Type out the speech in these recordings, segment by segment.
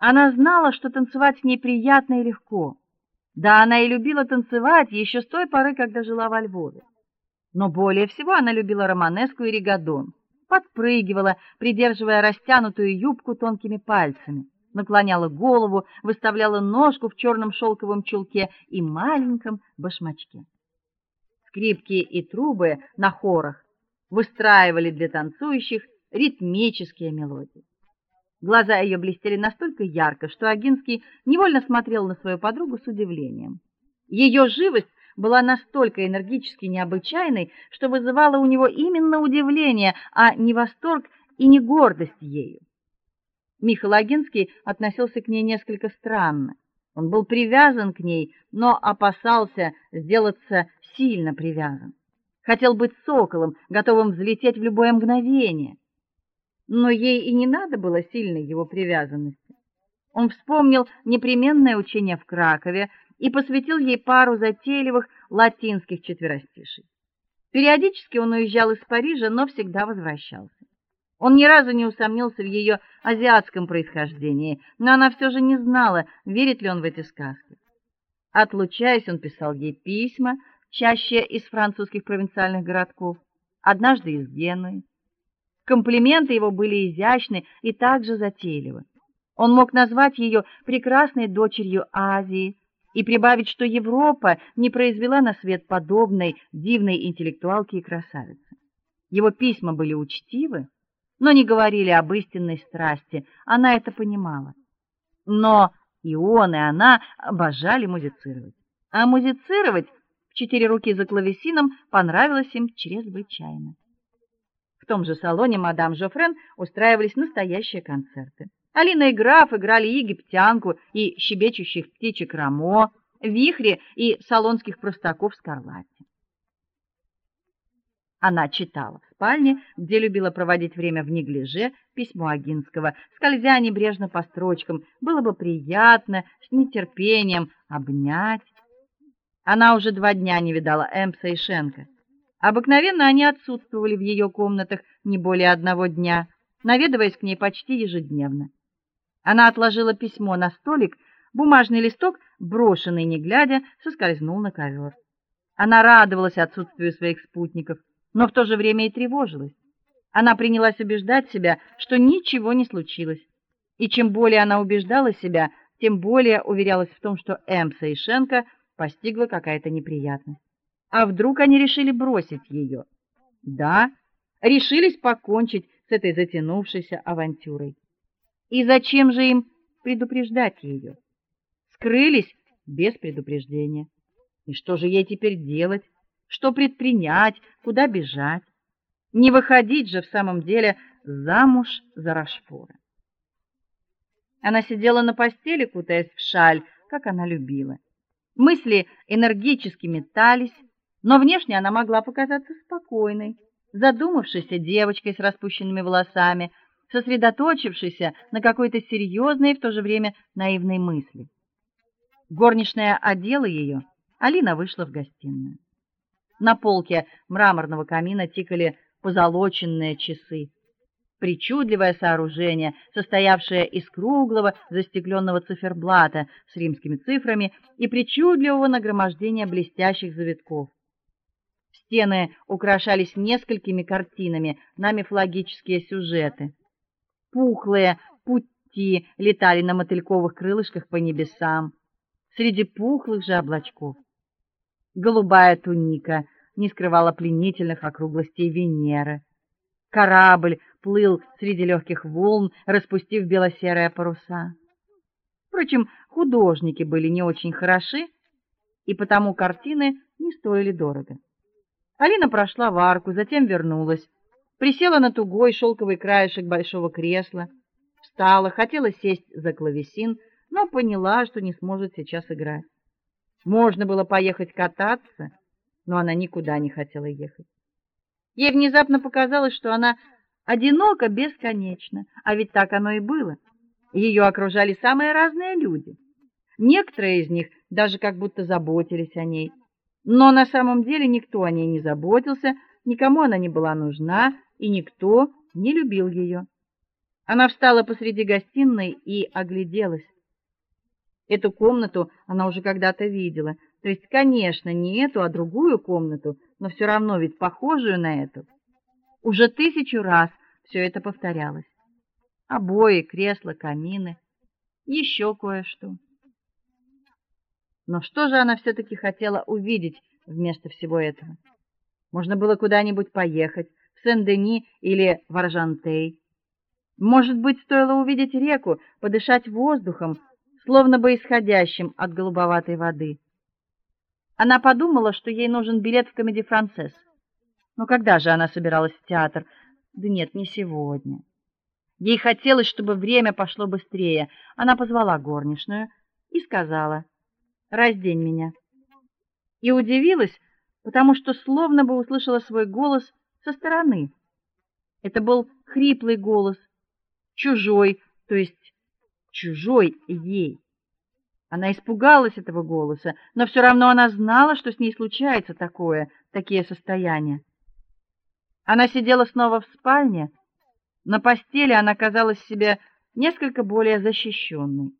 Она знала, что танцевать с ней приятно и легко. Да, она и любила танцевать еще с той поры, когда жила во Львове. Но более всего она любила романеску и ригадон. Подпрыгивала, придерживая растянутую юбку тонкими пальцами, наклоняла голову, выставляла ножку в черном шелковом чулке и маленьком башмачке. Скрипки и трубы на хорах выстраивали для танцующих ритмические мелодии. Глаза ее блестели настолько ярко, что Агинский невольно смотрел на свою подругу с удивлением. Ее живость была настолько энергически необычайной, что вызывала у него именно удивление, а не восторг и не гордость ею. Михаил Агинский относился к ней несколько странно. Он был привязан к ней, но опасался сделаться сильно привязан. Хотел быть соколом, готовым взлететь в любое мгновение. Но ей и не надо было сильной его привязанности. Он вспомнил непременное учение в Кракове, и посвятил ей пару затейливых латинских четверостишей. Периодически он уезжал из Парижа, но всегда возвращался. Он ни разу не усомнился в ее азиатском происхождении, но она все же не знала, верит ли он в эти сказки. Отлучаясь, он писал ей письма, чаще из французских провинциальных городков, однажды из Генуи. Комплименты его были изящны и также затейливы. Он мог назвать ее прекрасной дочерью Азии, и прибавить, что Европа не произвела на свет подобной дивной интеллектуалки и красавицы. Его письма были учтивы, но не говорили об истинной страсти. Она это понимала. Но и он, и она обожали музицировать. А музицировать в четыре руки за клавесином понравилось им чрезвычайно. Том же салоне мадам Жофрен устраивались настоящие концерты. Алина и граф играли египтянку и щебечущих птичек Рамо, вихри и салонских простаков Скарлатти. Она читала в спальне, где любила проводить время в неглиже, письмо Агинского, скользя небрежно по строчкам. Было бы приятно с нетерпением обнять. Она уже два дня не видала Эмпса и Шенка. Обыкновенно они отсутствовали в ее комнатах не более одного дня, наведываясь к ней почти ежедневно. Она отложила письмо на столик, бумажный листок, брошенный не глядя, соскользнул на ковер. Она радовалась отсутствию своих спутников, но в то же время и тревожилась. Она принялась убеждать себя, что ничего не случилось. И чем более она убеждала себя, тем более уверялась в том, что Эмса и Шенка постигла какая-то неприятность. А вдруг они решили бросить ее? Да, решились покончить с этой затянувшейся авантюрой. И зачем же им предупреждать ее? Скрылись без предупреждения. И что же ей теперь делать? Что предпринять? Куда бежать? Не выходить же в самом деле замуж за Рашфора. Она сидела на постели, кутаясь в шаль, как она любила. Мысли энергически метались, но внешне она могла показаться спокойной, задумавшейся девочкой с распущенными волосами, сосредоточившийся на какой-то серьезной и в то же время наивной мысли. Горничная одела ее, Алина вышла в гостиную. На полке мраморного камина тикали позолоченные часы. Причудливое сооружение, состоявшее из круглого застекленного циферблата с римскими цифрами и причудливого нагромождения блестящих завитков. Стены украшались несколькими картинами на мифологические сюжеты пухлые пути летали на мотыльковых крылышках по небесам, среди пухлых же облачков. Голубая туника не скрывала пленительных округлостей Венеры. Корабль плыл среди легких волн, распустив бело-серые паруса. Впрочем, художники были не очень хороши, и потому картины не стоили дорого. Алина прошла в арку, затем вернулась присела на тугой шелковый краешек большого кресла, встала, хотела сесть за клавесин, но поняла, что не сможет сейчас играть. Можно было поехать кататься, но она никуда не хотела ехать. Ей внезапно показалось, что она одинока бесконечно, а ведь так оно и было. Ее окружали самые разные люди. Некоторые из них даже как будто заботились о ней, но на самом деле никто о ней не заботился, никому она не была нужна, и никто не любил ее. Она встала посреди гостиной и огляделась. Эту комнату она уже когда-то видела. То есть, конечно, не эту, а другую комнату, но все равно ведь похожую на эту. Уже тысячу раз все это повторялось. Обои, кресла, камины, еще кое-что. Но что же она все таки хотела увидеть вместо всего этого? Можно было куда-нибудь поехать, в Сен-Дени или в Аржантей. Может быть, стоило увидеть реку, подышать воздухом, словно бы исходящим от голубоватой воды. Она подумала, что ей нужен билет в комедий Францесс. Но когда же она собиралась в театр? Да нет, не сегодня. Ей хотелось, чтобы время пошло быстрее. Она позвала горничную и сказала: "Раздень меня". И удивилась, потому что словно бы услышала свой голос со стороны. Это был хриплый голос, чужой, то есть чужой ей. Она испугалась этого голоса, но все равно она знала, что с ней случается такое, такие состояния. Она сидела снова в спальне. На постели она казалась себе несколько более защищенной.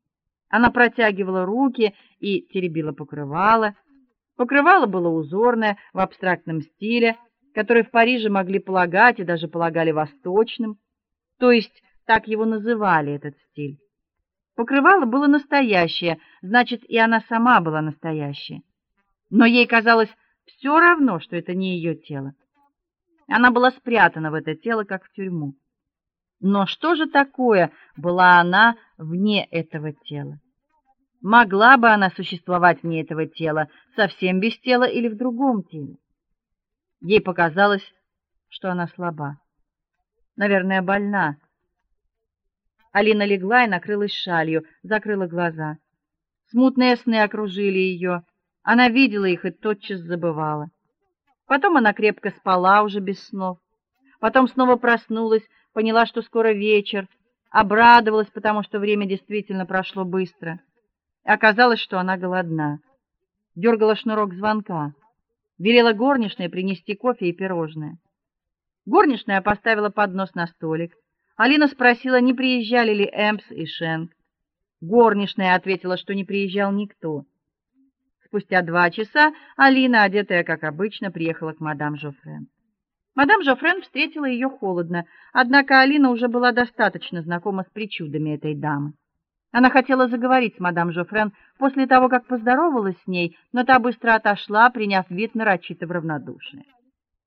Она протягивала руки и теребила покрывало. Покрывало было узорное в абстрактном стиле, который в Париже могли полагать и даже полагали восточным, то есть так его называли этот стиль. Покрывало было настоящее, значит, и она сама была настоящая. Но ей казалось все равно, что это не ее тело. Она была спрятана в это тело, как в тюрьму. Но что же такое была она вне этого тела? Могла бы она существовать вне этого тела, совсем без тела или в другом теле? Ей показалось, что она слаба. Наверное, больна. Алина легла и накрылась шалью, закрыла глаза. Смутные сны окружили ее. Она видела их и тотчас забывала. Потом она крепко спала уже без снов. Потом снова проснулась, поняла, что скоро вечер, обрадовалась, потому что время действительно прошло быстро. Оказалось, что она голодна. Дергала шнурок звонка. Велела горничной принести кофе и пирожное. Горничная поставила поднос на столик. Алина спросила, не приезжали ли Эмпс и Шенк. Горничная ответила, что не приезжал никто. Спустя два часа Алина, одетая как обычно, приехала к мадам Жофрен. Мадам Жофрен встретила ее холодно, однако Алина уже была достаточно знакома с причудами этой дамы. Она хотела заговорить с мадам Жофрен после того, как поздоровалась с ней, но та быстро отошла, приняв вид нарочито равнодушный.